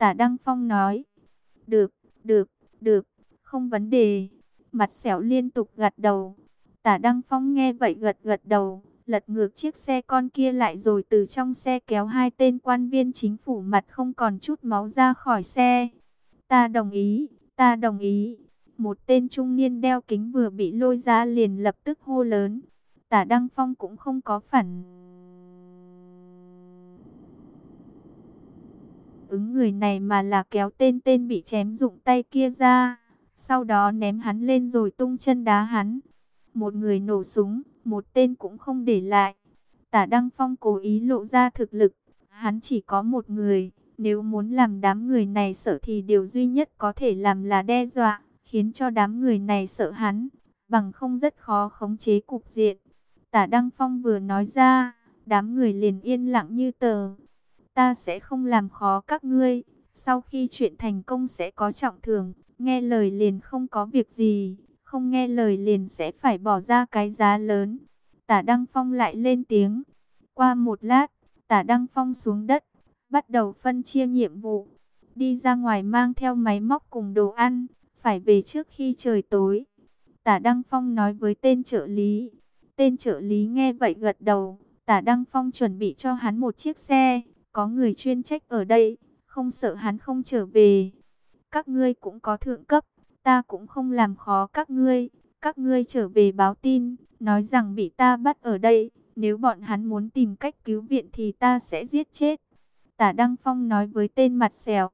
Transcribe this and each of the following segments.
Tả Đăng Phong nói, được, được, được, không vấn đề. Mặt xẻo liên tục gật đầu. Tả Đăng Phong nghe vậy gật gật đầu, lật ngược chiếc xe con kia lại rồi từ trong xe kéo hai tên quan viên chính phủ mặt không còn chút máu ra khỏi xe. Ta đồng ý, ta đồng ý. Một tên trung niên đeo kính vừa bị lôi ra liền lập tức hô lớn. Tả Đăng Phong cũng không có phản ứng người này mà là kéo tên tên bị chém dụng tay kia ra. Sau đó ném hắn lên rồi tung chân đá hắn. Một người nổ súng, một tên cũng không để lại. Tả Đăng Phong cố ý lộ ra thực lực. Hắn chỉ có một người. Nếu muốn làm đám người này sợ thì điều duy nhất có thể làm là đe dọa. Khiến cho đám người này sợ hắn. Bằng không rất khó khống chế cục diện. Tả Đăng Phong vừa nói ra. Đám người liền yên lặng như tờ ta sẽ không làm khó các ngươi. Sau khi chuyện thành công sẽ có trọng thưởng, nghe lời liền không có việc gì, không nghe lời liền sẽ phải bỏ ra cái giá lớn. Tả Đăng Phong lại lên tiếng. Qua một lát, Tả Đăng Phong xuống đất, bắt đầu phân chia nhiệm vụ. Đi ra ngoài mang theo máy móc cùng đồ ăn, phải về trước khi trời tối. Tả Đăng Phong nói với tên trợ lý. Tên trợ lý nghe vậy gật đầu. Tả Đăng Phong chuẩn bị cho hắn một chiếc xe. Có người chuyên trách ở đây, không sợ hắn không trở về. Các ngươi cũng có thượng cấp, ta cũng không làm khó các ngươi. Các ngươi trở về báo tin, nói rằng bị ta bắt ở đây. Nếu bọn hắn muốn tìm cách cứu viện thì ta sẽ giết chết. Tả Đăng Phong nói với tên mặt xẻo.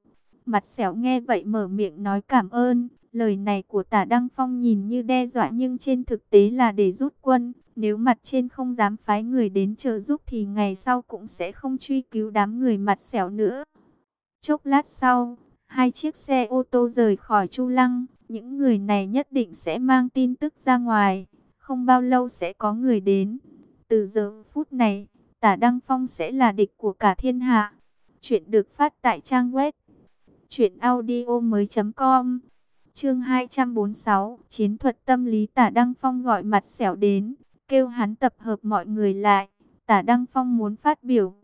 Mặt xẻo nghe vậy mở miệng nói cảm ơn. Lời này của tả Đăng Phong nhìn như đe dọa nhưng trên thực tế là để rút quân. Nếu mặt trên không dám phái người đến trợ giúp thì ngày sau cũng sẽ không truy cứu đám người mặt xẻo nữa. Chốc lát sau, hai chiếc xe ô tô rời khỏi Chu Lăng. Những người này nhất định sẽ mang tin tức ra ngoài. Không bao lâu sẽ có người đến. Từ giờ phút này, tả Đăng Phong sẽ là địch của cả thiên hạ. Chuyện được phát tại trang web. chuyệnaudio mới .com Chương 246 Chiến thuật tâm lý tả Đăng Phong gọi mặt xẻo đến kêu hắn tập hợp mọi người lại. Tả Đăng Phong muốn phát biểu.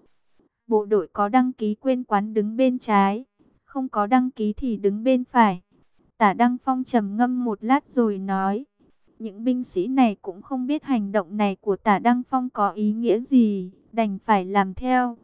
Bộ đội có đăng ký quên quán đứng bên trái, không có đăng ký thì đứng bên phải. Tả Đăng Phong trầm ngâm một lát rồi nói, những binh sĩ này cũng không biết hành động này của Tả Đăng Phong có ý nghĩa gì, đành phải làm theo.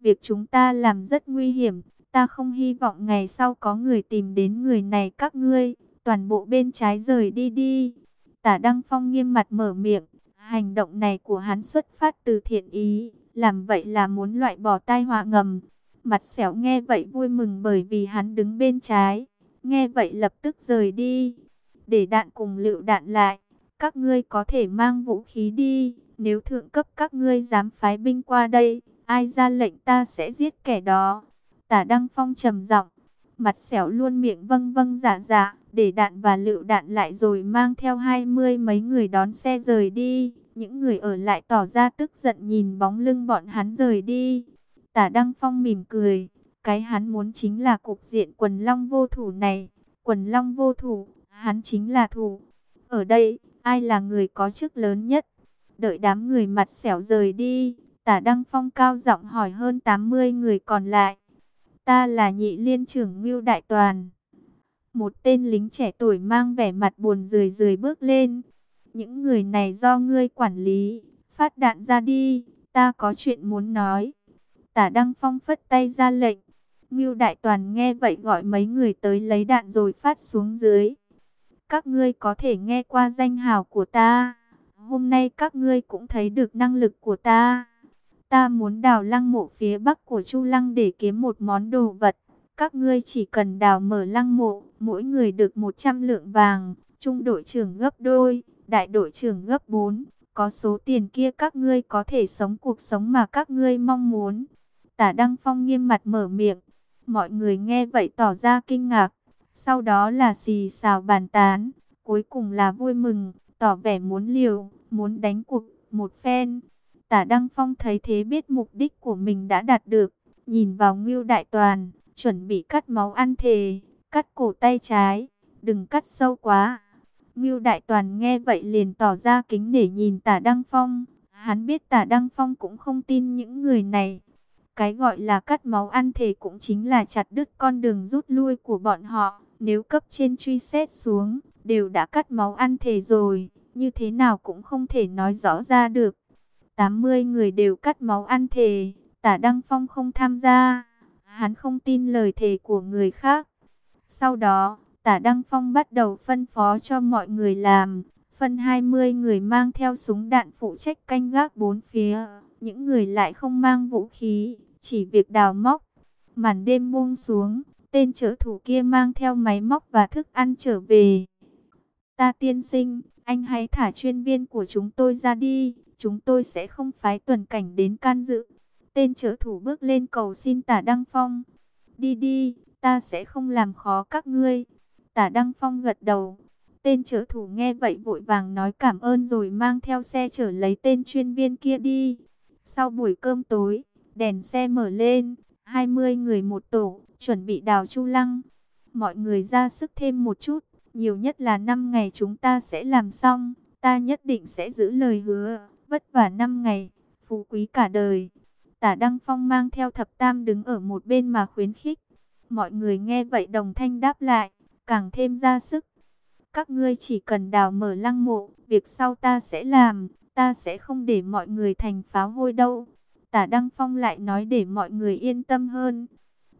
Việc chúng ta làm rất nguy hiểm, ta không hy vọng ngày sau có người tìm đến người này các ngươi, toàn bộ bên trái rời đi đi. Tả Đăng Phong nghiêm mặt mở miệng, Hành động này của hắn xuất phát từ thiện ý, làm vậy là muốn loại bỏ tai họa ngầm. Mặt xẻo nghe vậy vui mừng bởi vì hắn đứng bên trái, nghe vậy lập tức rời đi, để đạn cùng lựu đạn lại. Các ngươi có thể mang vũ khí đi, nếu thượng cấp các ngươi dám phái binh qua đây, ai ra lệnh ta sẽ giết kẻ đó. Tả Đăng Phong trầm giọng, mặt xẻo luôn miệng vâng vâng dạ dạ, để đạn và lựu đạn lại rồi mang theo hai mươi mấy người đón xe rời đi. Những người ở lại tỏ ra tức giận nhìn bóng lưng bọn hắn rời đi. Tả Đăng Phong mỉm cười, cái hắn muốn chính là cục diện quần long vô thủ này. Quần long vô thủ, hắn chính là thủ. Ở đây, ai là người có chức lớn nhất? Đợi đám người mặt xẻo rời đi, tả Đăng Phong cao giọng hỏi hơn 80 người còn lại. Ta là nhị liên trưởng Ngưu Đại Toàn. Một tên lính trẻ tuổi mang vẻ mặt buồn rười rười bước lên. Những người này do ngươi quản lý, phát đạn ra đi, ta có chuyện muốn nói. Tả Đăng Phong phất tay ra lệnh. Ngưu Đại Toàn nghe vậy gọi mấy người tới lấy đạn rồi phát xuống dưới. Các ngươi có thể nghe qua danh hào của ta. Hôm nay các ngươi cũng thấy được năng lực của ta. Ta muốn đào lăng mộ phía bắc của Chu Lăng để kiếm một món đồ vật. Các ngươi chỉ cần đào mở lăng mộ, mỗi người được 100 lượng vàng, trung đội trưởng gấp đôi, đại đội trưởng gấp 4. Có số tiền kia các ngươi có thể sống cuộc sống mà các ngươi mong muốn. Tả Đăng Phong nghiêm mặt mở miệng. Mọi người nghe vậy tỏ ra kinh ngạc. Sau đó là xì xào bàn tán. Cuối cùng là vui mừng, tỏ vẻ muốn liều, muốn đánh cuộc một phen. Tả Đăng Phong thấy thế biết mục đích của mình đã đạt được. Nhìn vào Ngưu Đại Toàn, chuẩn bị cắt máu ăn thề, cắt cổ tay trái, đừng cắt sâu quá. Ngưu Đại Toàn nghe vậy liền tỏ ra kính để nhìn tả Đăng Phong. Hắn biết tả Đăng Phong cũng không tin những người này. Cái gọi là cắt máu ăn thề cũng chính là chặt đứt con đường rút lui của bọn họ. Nếu cấp trên truy xét xuống, đều đã cắt máu ăn thề rồi, như thế nào cũng không thể nói rõ ra được. 80 người đều cắt máu ăn thề tả Đăng Phong không tham gia. Hắn không tin lời thề của người khác. Sau đó, tả Đăng Phong bắt đầu phân phó cho mọi người làm. Phân 20 người mang theo súng đạn phụ trách canh gác bốn phía. Những người lại không mang vũ khí, chỉ việc đào móc. Màn đêm buông xuống, tên trợ thủ kia mang theo máy móc và thức ăn trở về. Ta tiên sinh, anh hãy thả chuyên viên của chúng tôi ra đi, chúng tôi sẽ không phái tuần cảnh đến can dự. Tên trợ thủ bước lên cầu xin tả Đăng Phong. Đi đi, ta sẽ không làm khó các ngươi. Tả Đăng Phong gật đầu. Tên trợ thủ nghe vậy vội vàng nói cảm ơn rồi mang theo xe chở lấy tên chuyên viên kia đi. Sau buổi cơm tối, đèn xe mở lên, 20 người một tổ, chuẩn bị đào chu lăng. Mọi người ra sức thêm một chút, nhiều nhất là 5 ngày chúng ta sẽ làm xong, ta nhất định sẽ giữ lời hứa, vất vả 5 ngày, phú quý cả đời. Tả Đăng Phong mang theo thập tam đứng ở một bên mà khuyến khích. Mọi người nghe vậy đồng thanh đáp lại, càng thêm ra sức. Các ngươi chỉ cần đào mở lăng mộ, việc sau ta sẽ làm, ta sẽ không để mọi người thành pháo hôi đâu. Tả Đăng Phong lại nói để mọi người yên tâm hơn.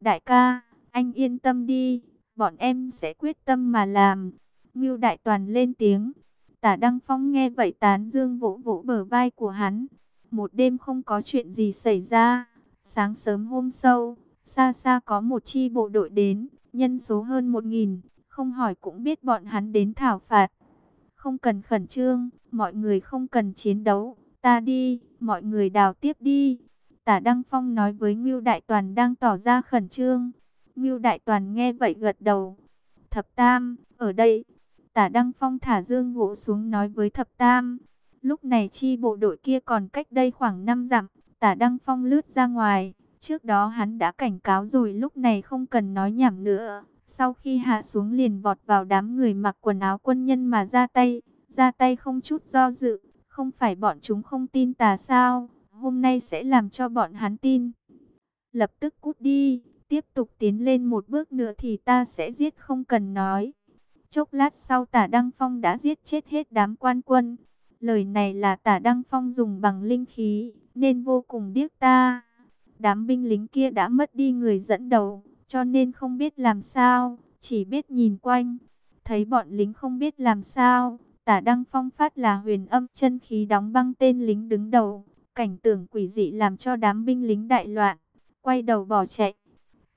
Đại ca, anh yên tâm đi, bọn em sẽ quyết tâm mà làm. Ngưu Đại Toàn lên tiếng. Tả Đăng Phong nghe vậy tán dương vỗ vỗ bờ vai của hắn. Một đêm không có chuyện gì xảy ra. Sáng sớm hôm sau, xa xa có một chi bộ đội đến, nhân số hơn một nghìn, không hỏi cũng biết bọn hắn đến thảo phạt. Không cần khẩn trương, mọi người không cần chiến đấu, ta đi, mọi người đào tiếp đi. Tả Đăng Phong nói với Ngưu Đại Toàn đang tỏ ra khẩn trương. Ngưu Đại Toàn nghe vậy gật đầu. Thập Tam, ở đây. Tả Đăng Phong thả dương gỗ xuống nói với Thập Tam. Lúc này chi bộ đội kia còn cách đây khoảng 5 dặm. Tả Đăng Phong lướt ra ngoài. Trước đó hắn đã cảnh cáo rồi, lúc này không cần nói nhảm nữa. Sau khi hạ xuống liền vọt vào đám người mặc quần áo quân nhân mà ra tay. Ra tay không chút do dự. Không phải bọn chúng không tin tà sao. Hôm nay sẽ làm cho bọn hắn tin. Lập tức cút đi. Tiếp tục tiến lên một bước nữa thì ta sẽ giết, không cần nói. Chốc lát sau tả Đăng Phong đã giết chết hết đám quan quân. Lời này là tả Đăng Phong dùng bằng linh khí, nên vô cùng điếc ta. Đám binh lính kia đã mất đi người dẫn đầu, cho nên không biết làm sao, chỉ biết nhìn quanh. Thấy bọn lính không biết làm sao, tả Đăng Phong phát là huyền âm chân khí đóng băng tên lính đứng đầu. Cảnh tượng quỷ dị làm cho đám binh lính đại loạn, quay đầu bỏ chạy.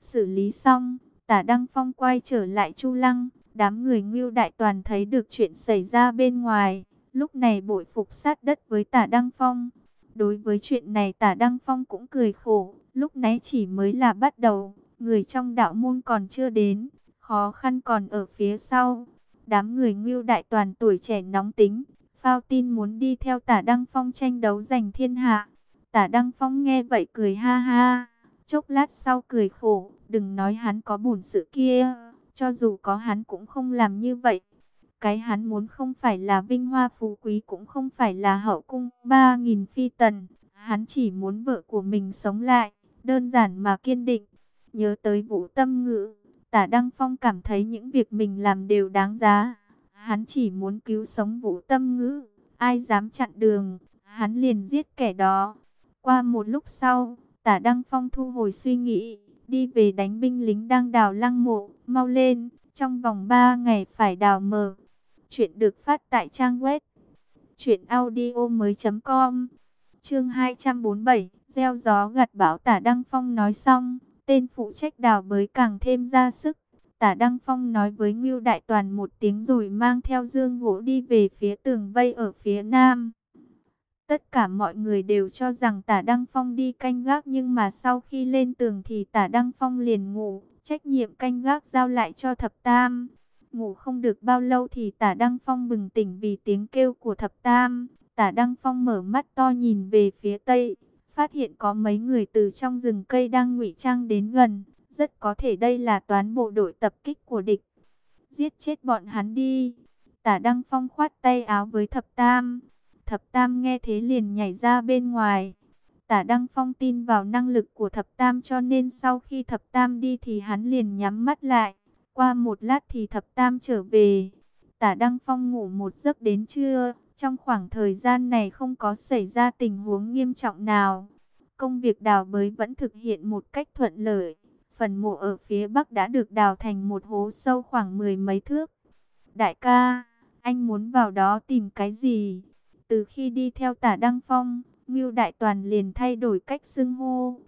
Xử lý xong, tả Đăng Phong quay trở lại Chu Lăng. Đám người Ngưu Đại Toàn thấy được chuyện xảy ra bên ngoài. Lúc này bội phục sát đất với tả Đăng Phong. Đối với chuyện này tả Đăng Phong cũng cười khổ. Lúc nãy chỉ mới là bắt đầu. Người trong đạo môn còn chưa đến. Khó khăn còn ở phía sau. Đám người Ngưu Đại Toàn tuổi trẻ nóng tính. Phao tin muốn đi theo tả Đăng Phong tranh đấu giành thiên hạ. Tả Đăng Phong nghe vậy cười ha ha. Chốc lát sau cười khổ. Đừng nói hắn có bổn sự kia, cho dù có hắn cũng không làm như vậy. Cái hắn muốn không phải là vinh hoa phú quý cũng không phải là hậu cung ba nghìn phi tần. Hắn chỉ muốn vợ của mình sống lại, đơn giản mà kiên định. Nhớ tới vũ tâm ngữ, tả Đăng Phong cảm thấy những việc mình làm đều đáng giá. Hắn chỉ muốn cứu sống vũ tâm ngữ, ai dám chặn đường, hắn liền giết kẻ đó. Qua một lúc sau, tả Đăng Phong thu hồi suy nghĩ, đi về đánh binh lính đang đào lăng mộ, mau lên, trong vòng 3 ngày phải đào mở. Chuyện được phát tại trang web truyệnaudiomoi.com. Chương 247, gieo gió gặt bão Tả Đăng Phong nói xong, tên phụ trách đào bới càng thêm ra sức. Tả Đăng Phong nói với Ngưu Đại Toàn một tiếng rồi mang theo dương gỗ đi về phía tường vây ở phía nam. Tất cả mọi người đều cho rằng tả Đăng Phong đi canh gác nhưng mà sau khi lên tường thì tả Đăng Phong liền ngủ, trách nhiệm canh gác giao lại cho thập tam. Ngủ không được bao lâu thì tả Đăng Phong bừng tỉnh vì tiếng kêu của thập tam. Tả Đăng Phong mở mắt to nhìn về phía tây, phát hiện có mấy người từ trong rừng cây đang ngụy trang đến gần. Rất có thể đây là toán bộ đội tập kích của địch. Giết chết bọn hắn đi. Tả Đăng Phong khoát tay áo với thập tam. Thập Tam nghe thế liền nhảy ra bên ngoài. Tả Đăng Phong tin vào năng lực của thập tam cho nên sau khi thập tam đi thì hắn liền nhắm mắt lại. Qua một lát thì thập tam trở về. Tả Đăng Phong ngủ một giấc đến trưa. Trong khoảng thời gian này không có xảy ra tình huống nghiêm trọng nào. Công việc đào bới vẫn thực hiện một cách thuận lợi. Phần mộ ở phía bắc đã được đào thành một hố sâu khoảng mười mấy thước. Đại ca, anh muốn vào đó tìm cái gì? Từ khi đi theo tả Đăng Phong, Ngưu Đại Toàn liền thay đổi cách xưng hô.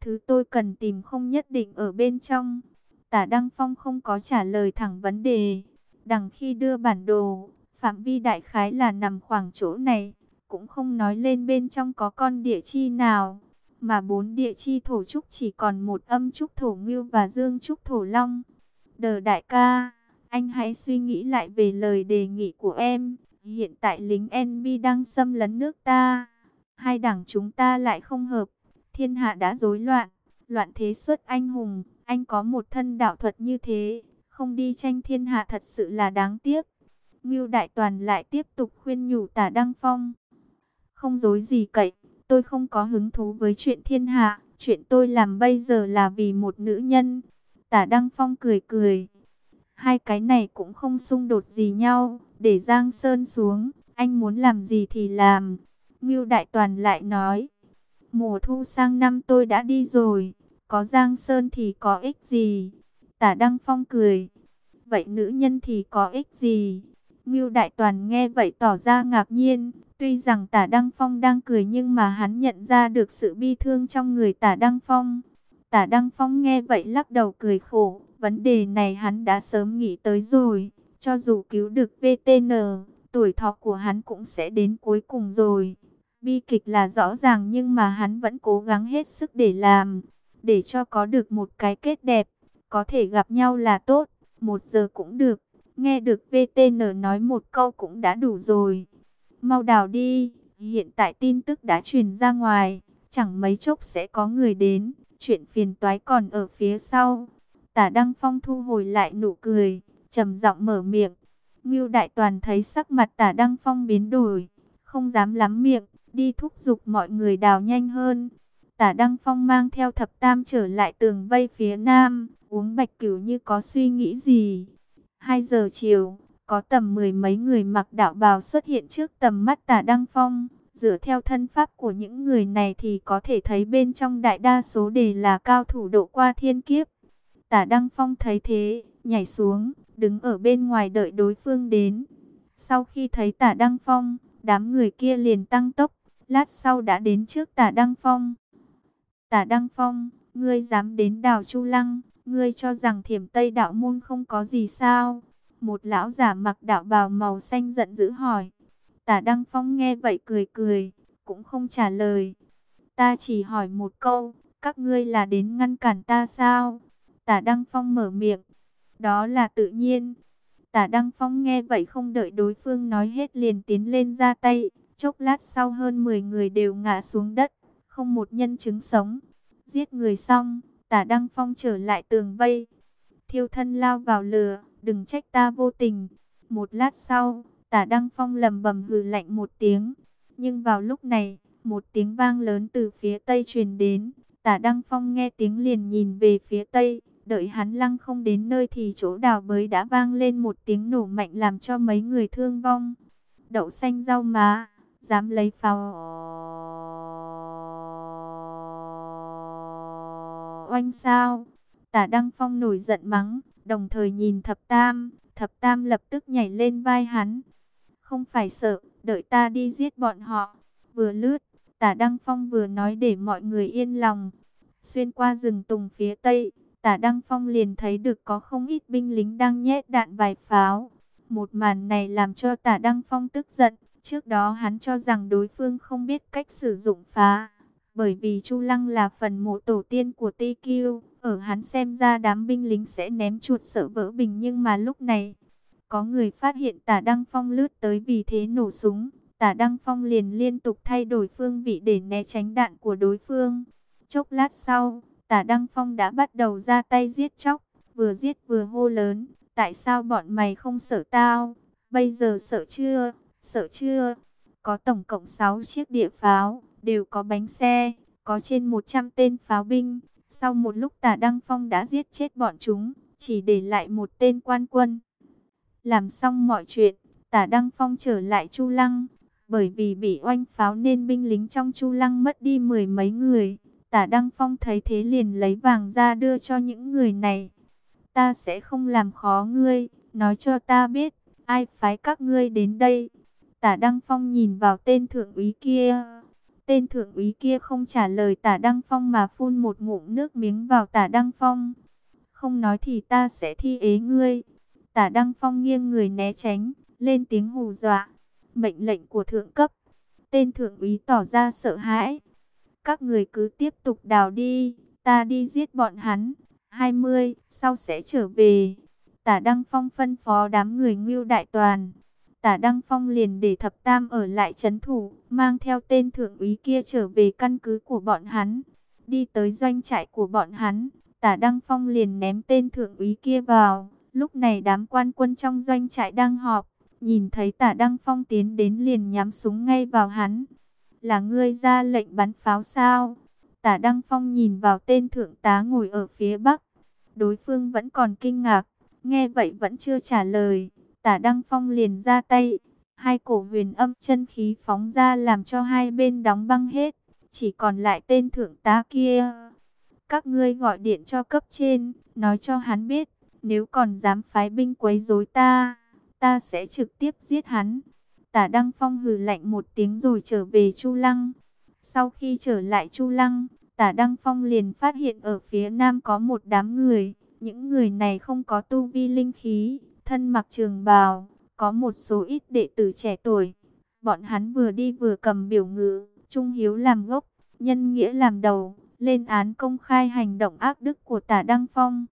Thứ tôi cần tìm không nhất định ở bên trong. Tả Đăng Phong không có trả lời thẳng vấn đề. Đằng khi đưa bản đồ, phạm vi đại khái là nằm khoảng chỗ này. Cũng không nói lên bên trong có con địa chi nào. Mà bốn địa chi thổ trúc chỉ còn một âm trúc thổ ngưu và dương trúc thổ long. Đờ đại ca, anh hãy suy nghĩ lại về lời đề nghị của em. Hiện tại lính NB đang xâm lấn nước ta. Hai đảng chúng ta lại không hợp. Thiên hạ đã rối loạn. Loạn thế xuất anh hùng. Anh có một thân đạo thuật như thế. Không đi tranh thiên hạ thật sự là đáng tiếc. Ngưu Đại Toàn lại tiếp tục khuyên nhủ tả Đăng Phong. Không dối gì cậy. Tôi không có hứng thú với chuyện thiên hạ. Chuyện tôi làm bây giờ là vì một nữ nhân. Tả Đăng Phong cười cười. Hai cái này cũng không xung đột gì nhau. Để Giang Sơn xuống. Anh muốn làm gì thì làm. Ngưu Đại Toàn lại nói, mùa thu sang năm tôi đã đi rồi, có Giang Sơn thì có ích gì? Tả Đăng Phong cười, vậy nữ nhân thì có ích gì? Ngưu Đại Toàn nghe vậy tỏ ra ngạc nhiên, tuy rằng Tả Đăng Phong đang cười nhưng mà hắn nhận ra được sự bi thương trong người Tả Đăng Phong. Tả Đăng Phong nghe vậy lắc đầu cười khổ, vấn đề này hắn đã sớm nghĩ tới rồi, cho dù cứu được VTN, tuổi thọ của hắn cũng sẽ đến cuối cùng rồi. Bi kịch là rõ ràng nhưng mà hắn vẫn cố gắng hết sức để làm, để cho có được một cái kết đẹp, có thể gặp nhau là tốt, một giờ cũng được, nghe được VTN nói một câu cũng đã đủ rồi. Mau đào đi, hiện tại tin tức đã truyền ra ngoài, chẳng mấy chốc sẽ có người đến, chuyện phiền toái còn ở phía sau. Tả Đăng Phong thu hồi lại nụ cười, trầm giọng mở miệng. Ngưu Đại Toàn thấy sắc mặt Tả Đăng Phong biến đổi, không dám lắm miệng, đi thúc giục mọi người đào nhanh hơn. Tả Đăng Phong mang theo thập tam trở lại tường vây phía nam, uống bạch cửu như có suy nghĩ gì. 2 giờ chiều, có tầm mười mấy người mặc đạo bào xuất hiện trước tầm mắt tả Đăng Phong. Dựa theo thân pháp của những người này thì có thể thấy bên trong đại đa số đều là cao thủ độ qua thiên kiếp. Tả Đăng Phong thấy thế, nhảy xuống, đứng ở bên ngoài đợi đối phương đến. Sau khi thấy tả Đăng Phong, đám người kia liền tăng tốc, lát sau đã đến trước tả Đăng Phong. Tả Đăng Phong, ngươi dám đến đảo Chu Lăng, ngươi cho rằng thiểm Tây đạo môn không có gì sao? Một lão giả mặc đạo bào màu xanh giận dữ hỏi. Tả Đăng Phong nghe vậy cười cười, cũng không trả lời. Ta chỉ hỏi một câu, các ngươi là đến ngăn cản ta sao? Tả Đăng Phong mở miệng. Đó là tự nhiên. Tả Đăng Phong nghe vậy không đợi đối phương nói hết liền tiến lên ra tay. Chốc lát sau hơn 10 người đều ngã xuống đất, không một nhân chứng sống. Giết người xong, tả Đăng Phong trở lại tường vây. Thiêu thân lao vào lửa, đừng trách ta vô tình. Một lát sau, tả Đăng Phong lầm bầm hừ lạnh một tiếng. Nhưng vào lúc này, một tiếng vang lớn từ phía tây truyền đến. Tả Đăng Phong nghe tiếng liền nhìn về phía tây. Đợi hắn lăng không đến nơi thì chỗ đào bới đã vang lên một tiếng nổ mạnh làm cho mấy người thương vong. Đậu xanh rau má dám lấy pháo oanh sao. Tả Đăng Phong nổi giận mắng, đồng thời nhìn thập tam, thập tam lập tức nhảy lên vai hắn. Không phải sợ, đợi ta đi giết bọn họ. Vừa lướt, tả Đăng Phong vừa nói để mọi người yên lòng. Xuyên qua rừng tùng phía tây, tả Đăng Phong liền thấy được có không ít binh lính đang nhét đạn vài pháo. Một màn này làm cho tả Đăng Phong tức giận, Trước đó hắn cho rằng đối phương không biết cách sử dụng phá. Bởi vì Chu Lăng là phần mộ tổ tiên của TQ. Ở hắn xem ra đám binh lính sẽ ném chuột sợ vỡ bình. Nhưng mà lúc này, có người phát hiện tả Đăng Phong lướt tới vì thế nổ súng. Tả Đăng Phong liền liên tục thay đổi phương vị để né tránh đạn của đối phương. Chốc lát sau, tả Đăng Phong đã bắt đầu ra tay giết chóc. Vừa giết vừa hô lớn. Tại sao bọn mày không sợ tao? Bây giờ sợ chưa? Sợ chưa? Có tổng cộng 6 chiếc địa pháo, đều có bánh xe, có trên 100 tên pháo binh. Sau một lúc tả Đăng Phong đã giết chết bọn chúng, chỉ để lại một tên quan quân. Làm xong mọi chuyện, tả Đăng Phong trở lại Chu Lăng, bởi vì bị oanh pháo nên binh lính trong Chu Lăng mất đi mười mấy người. Tả Đăng Phong thấy thế liền lấy vàng ra đưa cho những người này. Ta sẽ không làm khó ngươi, nói cho ta biết, ai phái các ngươi đến đây. Tả Đăng Phong nhìn vào tên thượng úy kia. Tên thượng úy kia không trả lời tả Đăng Phong mà phun một ngụm nước miếng vào tả Đăng Phong. Không nói thì ta sẽ thi ế ngươi. Tả Đăng Phong nghiêng người né tránh, lên tiếng hù dọa. Mệnh lệnh của thượng cấp. Tên thượng úy tỏ ra sợ hãi. Các người cứ tiếp tục đào đi, ta đi giết bọn hắn. 20, sau sẽ trở về. Tả Đăng Phong phân phó đám người ngưu đại toàn. Tả Đăng Phong liền để thập tam ở lại chấn thủ, mang theo tên thượng úy kia trở về căn cứ của bọn hắn. Đi tới doanh trại của bọn hắn, tả Đăng Phong liền ném tên thượng úy kia vào. Lúc này đám quan quân trong doanh trại đang họp, nhìn thấy tả Đăng Phong tiến đến liền nhắm súng ngay vào hắn. Là ngươi ra lệnh bắn pháo sao? Tả Đăng Phong nhìn vào tên thượng tá ngồi ở phía bắc. Đối phương vẫn còn kinh ngạc, nghe vậy vẫn chưa trả lời. Tả Đăng Phong liền ra tay, hai cổ huyền âm chân khí phóng ra làm cho hai bên đóng băng hết, chỉ còn lại tên thượng tá kia. Các ngươi gọi điện cho cấp trên, nói cho hắn biết, nếu còn dám phái binh quấy rối ta, ta sẽ trực tiếp giết hắn. Tả Đăng Phong hừ lạnh một tiếng rồi trở về Chu Lăng. Sau khi trở lại Chu Lăng, Tả Đăng Phong liền phát hiện ở phía nam có một đám người. Những người này không có tu vi linh khí, thân mặc trường bào, có một số ít đệ tử trẻ tuổi. Bọn hắn vừa đi vừa cầm biểu ngữ, trung hiếu làm gốc, nhân nghĩa làm đầu, lên án công khai hành động ác đức của tả Đăng Phong.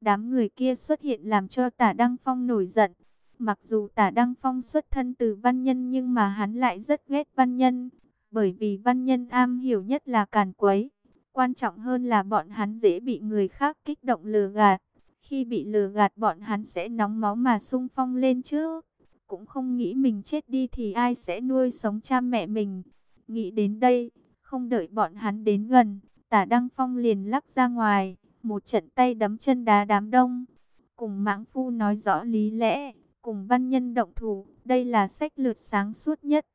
Đám người kia xuất hiện làm cho tả Đăng Phong nổi giận. Mặc dù tả Đăng Phong xuất thân từ văn nhân nhưng mà hắn lại rất ghét văn nhân. Bởi vì văn nhân am hiểu nhất là càn quấy. Quan trọng hơn là bọn hắn dễ bị người khác kích động lừa gạt. Khi bị lừa gạt bọn hắn sẽ nóng máu mà sung phong lên chứ. Cũng không nghĩ mình chết đi thì ai sẽ nuôi sống cha mẹ mình. Nghĩ đến đây, không đợi bọn hắn đến gần, tả Đăng Phong liền lắc ra ngoài, một trận tay đấm chân đá đám đông. Cùng mãng phu nói rõ lý lẽ, cùng văn nhân động thủ, đây là sách lượt sáng suốt nhất.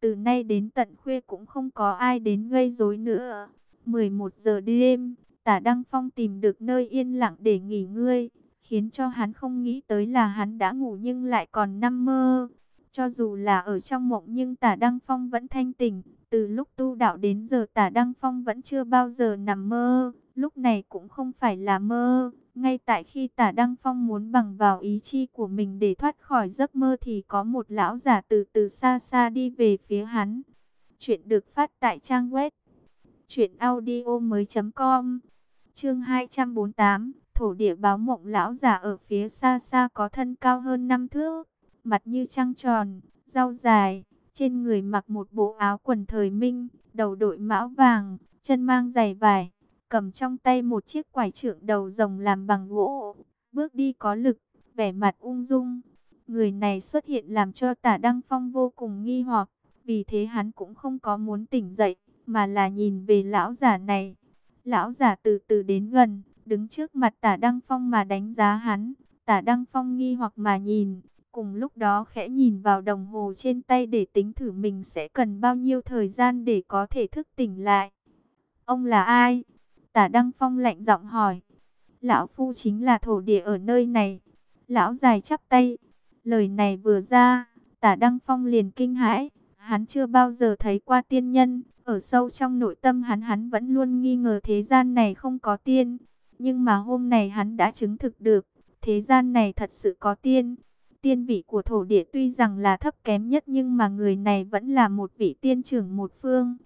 Từ nay đến tận khuya cũng không có ai đến gây rối nữa. 11 giờ đêm, Tả Đăng Phong tìm được nơi yên lặng để nghỉ ngơi, khiến cho hắn không nghĩ tới là hắn đã ngủ nhưng lại còn nằm mơ. Cho dù là ở trong mộng nhưng Tả Đăng Phong vẫn thanh tỉnh, từ lúc tu đạo đến giờ Tả Đăng Phong vẫn chưa bao giờ nằm mơ, lúc này cũng không phải là mơ. Ngay tại khi Tả Đăng Phong muốn bằng vào ý chi của mình để thoát khỏi giấc mơ thì có một lão giả từ từ xa xa đi về phía hắn. Chuyện được phát tại trang web Chuyện audio mới com Chương 248 Thổ địa báo mộng lão giả ở phía xa xa có thân cao hơn năm thước Mặt như trăng tròn, rau dài Trên người mặc một bộ áo quần thời minh Đầu đội mão vàng, chân mang giày vải Cầm trong tay một chiếc quải trượng đầu rồng làm bằng gỗ Bước đi có lực, vẻ mặt ung dung Người này xuất hiện làm cho tả Đăng Phong vô cùng nghi hoặc Vì thế hắn cũng không có muốn tỉnh dậy mà là nhìn về lão giả này. Lão giả từ từ đến gần, đứng trước mặt tả Đăng Phong mà đánh giá hắn. Tả Đăng Phong nghi hoặc mà nhìn, cùng lúc đó khẽ nhìn vào đồng hồ trên tay để tính thử mình sẽ cần bao nhiêu thời gian để có thể thức tỉnh lại. Ông là ai? Tả Đăng Phong lạnh giọng hỏi. Lão Phu chính là thổ địa ở nơi này. Lão dài chắp tay. Lời này vừa ra, tả Đăng Phong liền kinh hãi. Hắn chưa bao giờ thấy qua tiên nhân, ở sâu trong nội tâm hắn hắn vẫn luôn nghi ngờ thế gian này không có tiên. Nhưng mà hôm nay hắn đã chứng thực được, thế gian này thật sự có tiên. Tiên vị của thổ địa tuy rằng là thấp kém nhất nhưng mà người này vẫn là một vị tiên trưởng một phương.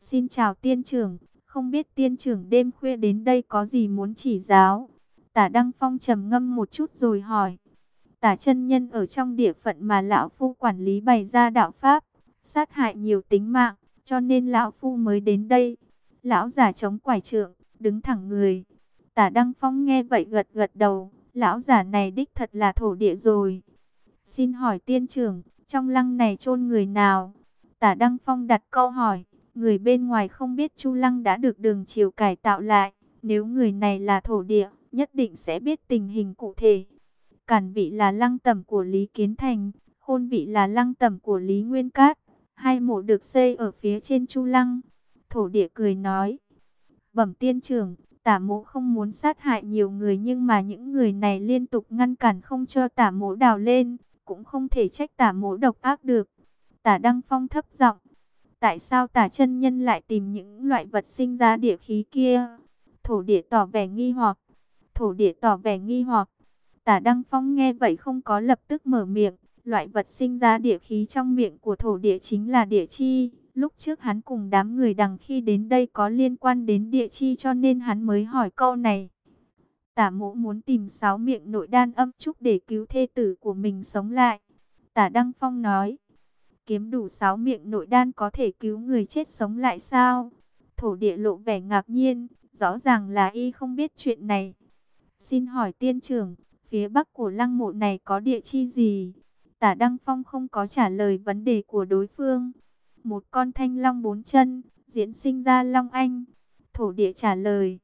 Xin chào tiên trưởng, không biết tiên trưởng đêm khuya đến đây có gì muốn chỉ giáo. Tả Đăng Phong trầm ngâm một chút rồi hỏi. Tả chân nhân ở trong địa phận mà lão phu quản lý bày ra đạo pháp, sát hại nhiều tính mạng, cho nên lão phu mới đến đây. Lão giả chống quải trượng, đứng thẳng người. Tả Đăng Phong nghe vậy gật gật đầu, lão giả này đích thật là thổ địa rồi. Xin hỏi tiên trưởng, trong lăng này chôn người nào? Tả Đăng Phong đặt câu hỏi, Người bên ngoài không biết Chu Lăng đã được đường chiều cải tạo lại. Nếu người này là thổ địa, nhất định sẽ biết tình hình cụ thể. Cản vị là lăng tẩm của Lý Kiến Thành, khôn vị là lăng tẩm của Lý Nguyên Cát. Hai mộ được xây ở phía trên Chu Lăng. Thổ địa cười nói. Bẩm tiên trưởng, tả mộ không muốn sát hại nhiều người nhưng mà những người này liên tục ngăn cản không cho tả mộ đào lên. Cũng không thể trách tả mộ độc ác được. Tả Đăng Phong thấp giọng. Tại sao tả chân nhân lại tìm những loại vật sinh ra địa khí kia? Thổ địa tỏ vẻ nghi hoặc. Thổ địa tỏ vẻ nghi hoặc. Tả Đăng Phong nghe vậy không có lập tức mở miệng. Loại vật sinh ra địa khí trong miệng của thổ địa chính là địa chi. Lúc trước hắn cùng đám người đằng khi đến đây có liên quan đến địa chi cho nên hắn mới hỏi câu này. Tả mộ muốn tìm sáu miệng nội đan âm trúc để cứu thê tử của mình sống lại. Tả Đăng Phong nói, kiếm đủ sáu miệng nội đan có thể cứu người chết sống lại sao? Thổ địa lộ vẻ ngạc nhiên, rõ ràng là y không biết chuyện này. Xin hỏi tiên trưởng, phía bắc của lăng mộ này có địa chi gì? Tả Đăng Phong không có trả lời vấn đề của đối phương. Một con thanh long bốn chân, diễn sinh ra long anh. Thổ địa trả lời.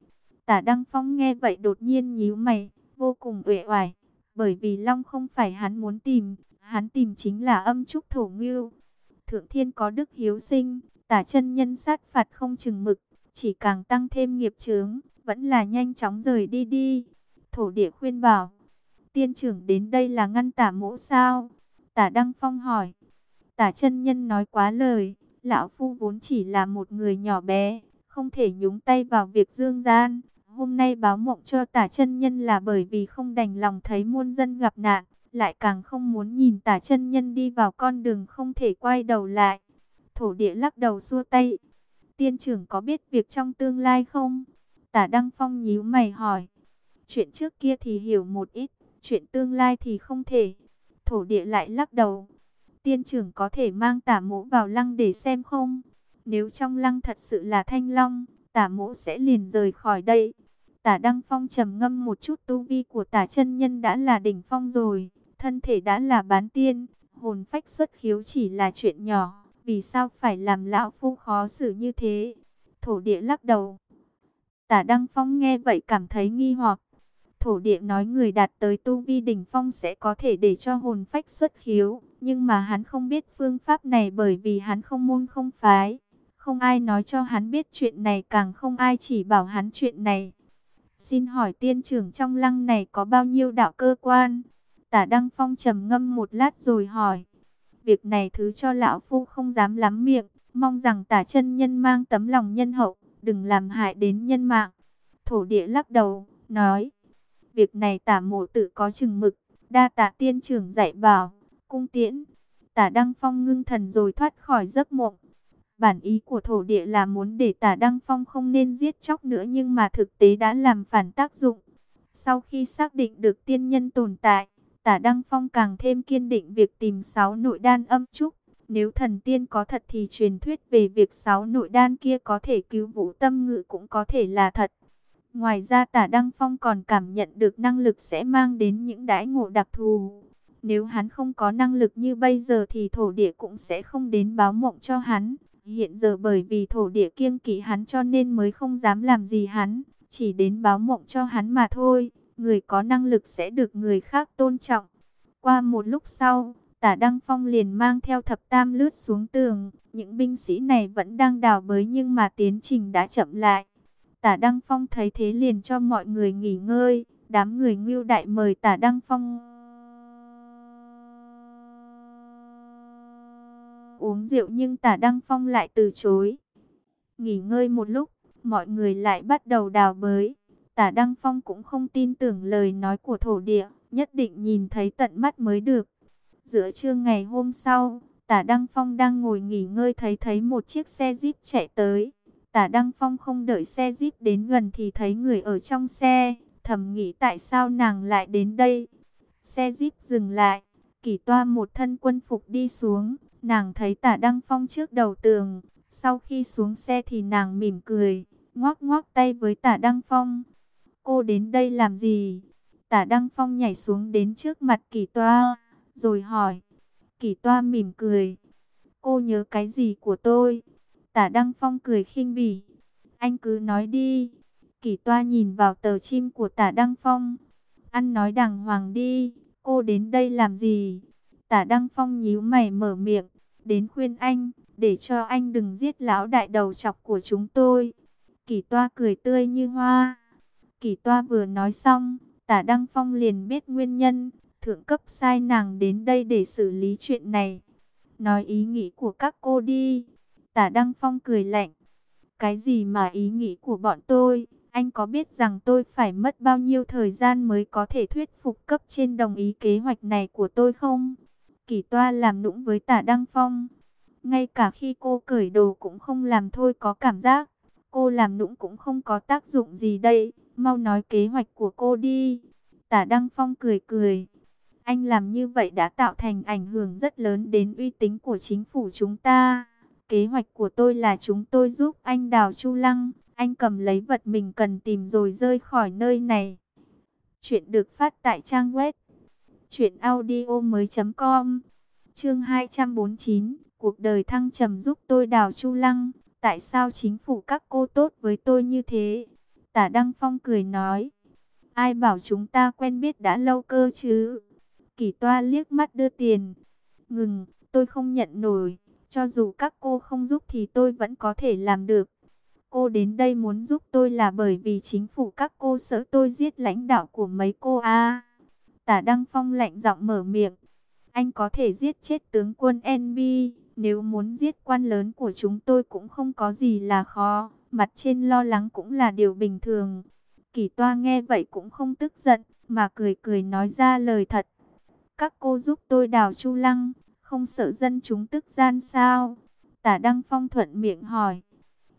Tả Đăng Phong nghe vậy đột nhiên nhíu mày, vô cùng uể oải. Bởi vì long không phải hắn muốn tìm, hắn tìm chính là âm trúc thổ ngưu. Thượng thiên có đức hiếu sinh, tả chân nhân sát phạt không chừng mực, chỉ càng tăng thêm nghiệp chướng, vẫn là nhanh chóng rời đi đi. Thổ địa khuyên bảo, tiên trưởng đến đây là ngăn tả mỗ sao? Tả Đăng Phong hỏi. Tả chân nhân nói quá lời, lão phu vốn chỉ là một người nhỏ bé, không thể nhúng tay vào việc dương gian. Hôm nay báo mộng cho tả chân nhân là bởi vì không đành lòng thấy muôn dân gặp nạn, lại càng không muốn nhìn tả chân nhân đi vào con đường không thể quay đầu lại. Thổ địa lắc đầu xua tay. Tiên trưởng có biết việc trong tương lai không? Tả Đăng Phong nhíu mày hỏi. Chuyện trước kia thì hiểu một ít, chuyện tương lai thì không thể. Thổ địa lại lắc đầu. Tiên trưởng có thể mang tả mỗ vào lăng để xem không? Nếu trong lăng thật sự là thanh long, tả mỗ sẽ liền rời khỏi đây. Tả Đăng Phong trầm ngâm một chút tu vi của tả chân nhân đã là đỉnh phong rồi, thân thể đã là bán tiên, hồn phách xuất khiếu chỉ là chuyện nhỏ, vì sao phải làm lão phu khó xử như thế? Thổ địa lắc đầu. Tả Đăng Phong nghe vậy cảm thấy nghi hoặc. Thổ địa nói người đạt tới tu vi đỉnh phong sẽ có thể để cho hồn phách xuất khiếu, nhưng mà hắn không biết phương pháp này bởi vì hắn không môn không phái. Không ai nói cho hắn biết chuyện này càng không ai chỉ bảo hắn chuyện này. Xin hỏi tiên trưởng trong lăng này có bao nhiêu đạo cơ quan? Tả Đăng Phong trầm ngâm một lát rồi hỏi. Việc này thứ cho lão phu không dám lắm miệng, mong rằng tả chân nhân mang tấm lòng nhân hậu, đừng làm hại đến nhân mạng. Thổ địa lắc đầu, nói. Việc này tả mộ tự có chừng mực, đa tạ tiên trưởng dạy bảo, cung tiễn. Tả Đăng Phong ngưng thần rồi thoát khỏi giấc mộng. Bản ý của thổ địa là muốn để tả Đăng Phong không nên giết chóc nữa nhưng mà thực tế đã làm phản tác dụng. Sau khi xác định được tiên nhân tồn tại, tả Đăng Phong càng thêm kiên định việc tìm sáu nội đan âm trúc. Nếu thần tiên có thật thì truyền thuyết về việc sáu nội đan kia có thể cứu vũ tâm ngự cũng có thể là thật. Ngoài ra tả Đăng Phong còn cảm nhận được năng lực sẽ mang đến những đãi ngộ đặc thù. Nếu hắn không có năng lực như bây giờ thì thổ địa cũng sẽ không đến báo mộng cho hắn. Hiện giờ bởi vì thổ địa kiêng kỵ hắn cho nên mới không dám làm gì hắn, chỉ đến báo mộng cho hắn mà thôi. Người có năng lực sẽ được người khác tôn trọng. Qua một lúc sau, tả Đăng Phong liền mang theo thập tam lướt xuống tường. Những binh sĩ này vẫn đang đào bới nhưng mà tiến trình đã chậm lại. Tả Đăng Phong thấy thế liền cho mọi người nghỉ ngơi. Đám người ngưu đại mời tả Đăng Phong uống rượu nhưng tả Đăng Phong lại từ chối. Nghỉ ngơi một lúc, mọi người lại bắt đầu đào bới. Tả Đăng Phong cũng không tin tưởng lời nói của thổ địa, nhất định nhìn thấy tận mắt mới được. Giữa trưa ngày hôm sau, tả Đăng Phong đang ngồi nghỉ ngơi thấy thấy một chiếc xe Jeep chạy tới. Tả Đăng Phong không đợi xe Jeep đến gần thì thấy người ở trong xe, thầm nghĩ tại sao nàng lại đến đây. Xe Jeep dừng lại, kỳ toa một thân quân phục đi xuống, nàng thấy tả Đăng Phong trước đầu tường. Sau khi xuống xe thì nàng mỉm cười, ngoác ngoác tay với tả Đăng Phong. Cô đến đây làm gì? Tả Đăng Phong nhảy xuống đến trước mặt kỳ toa, rồi hỏi. Kỳ toa mỉm cười. Cô nhớ cái gì của tôi? Tả Đăng Phong cười khinh bỉ. Anh cứ nói đi. Kỷ toa nhìn vào tờ chim của tả Đăng Phong. Ăn nói đàng hoàng đi. Cô đến đây làm gì? Tả Đăng Phong nhíu mày mở miệng. Đến khuyên anh. Để cho anh đừng giết lão đại đầu chọc của chúng tôi. Kỷ toa cười tươi như hoa. Kỷ toa vừa nói xong. Tả Đăng Phong liền biết nguyên nhân. Thượng cấp sai nàng đến đây để xử lý chuyện này. Nói ý nghĩ của các cô đi. Tả Đăng Phong cười lạnh. Cái gì mà ý nghĩ của bọn tôi? Anh có biết rằng tôi phải mất bao nhiêu thời gian mới có thể thuyết phục cấp trên đồng ý kế hoạch này của tôi không? Kỳ toa làm nũng với tả Đăng Phong. Ngay cả khi cô cởi đồ cũng không làm thôi có cảm giác. Cô làm nũng cũng không có tác dụng gì đây. Mau nói kế hoạch của cô đi. Tả Đăng Phong cười cười. Anh làm như vậy đã tạo thành ảnh hưởng rất lớn đến uy tín của chính phủ chúng ta. Kế hoạch của tôi là chúng tôi giúp anh đào Chu Lăng. Anh cầm lấy vật mình cần tìm rồi rơi khỏi nơi này. Chuyện được phát tại trang web. truyệnaudio mới.com Chương 249. Cuộc đời thăng trầm giúp tôi đào Chu Lăng. Tại sao chính phủ các cô tốt với tôi như thế? Tả Đăng Phong cười nói. Ai bảo chúng ta quen biết đã lâu cơ chứ? Kỳ toa liếc mắt đưa tiền. Ngừng, tôi không nhận nổi. Cho dù các cô không giúp thì tôi vẫn có thể làm được. Cô đến đây muốn giúp tôi là bởi vì chính phủ các cô sợ tôi giết lãnh đạo của mấy cô a. Tả Đăng Phong lạnh giọng mở miệng. Anh có thể giết chết tướng quân NB. Nếu muốn giết quan lớn của chúng tôi cũng không có gì là khó. Mặt trên lo lắng cũng là điều bình thường. Kỳ toa nghe vậy cũng không tức giận, mà cười cười nói ra lời thật. Các cô giúp tôi đào chu lăng, không sợ dân chúng tức gian sao? Tả Đăng Phong thuận miệng hỏi.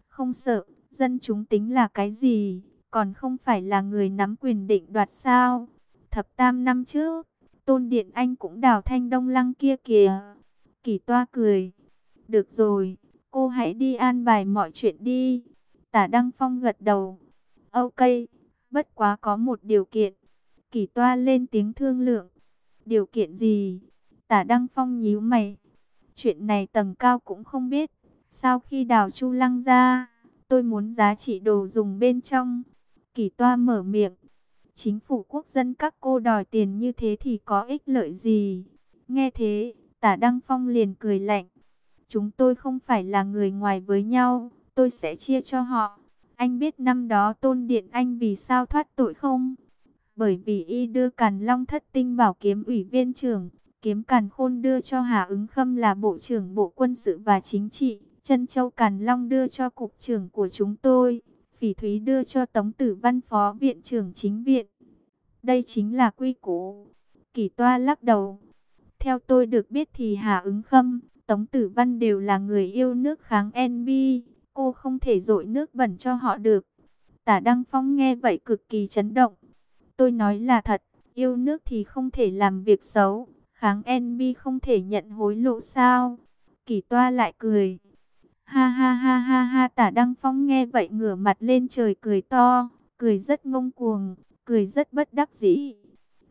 Không sợ, dân chúng tính là cái gì, còn không phải là người nắm quyền định đoạt sao? Thập tam năm trước, Tôn Điện Anh cũng đào thanh đông lăng kia kìa. Kỳ toa cười. Được rồi, cô hãy đi an bài mọi chuyện đi. Tả Đăng Phong gật đầu. Ok, bất quá có một điều kiện. Kỳ toa lên tiếng thương lượng. Điều kiện gì? Tả Đăng Phong nhíu mày. Chuyện này tầng cao cũng không biết. Sau khi đào chu lăng ra, tôi muốn giá trị đồ dùng bên trong. Kỳ toa mở miệng. Chính phủ quốc dân các cô đòi tiền như thế thì có ích lợi gì? Nghe thế, tả Đăng Phong liền cười lạnh. Chúng tôi không phải là người ngoài với nhau, tôi sẽ chia cho họ. Anh biết năm đó tôn điện anh vì sao thoát tội không? Bởi vì y đưa Càn Long thất tinh bảo kiếm ủy viên trưởng, kiếm Càn Khôn đưa cho Hà ứng khâm là bộ trưởng bộ quân sự và chính trị, chân châu Càn Long đưa cho cục trưởng của chúng tôi, phỉ thúy đưa cho tống tử văn phó viện trưởng chính viện. Đây chính là quy củ. Kỳ toa lắc đầu. Theo tôi được biết thì Hà ứng khâm, tống tử văn đều là người yêu nước kháng NB. Cô không thể dội nước bẩn cho họ được. Tả Đăng Phong nghe vậy cực kỳ chấn động. Tôi nói là thật, yêu nước thì không thể làm việc xấu, kháng NB không thể nhận hối lộ sao? Kỳ toa lại cười. Ha ha ha ha ha tả Đăng Phong nghe vậy ngửa mặt lên trời cười to, cười rất ngông cuồng, cười rất bất đắc dĩ.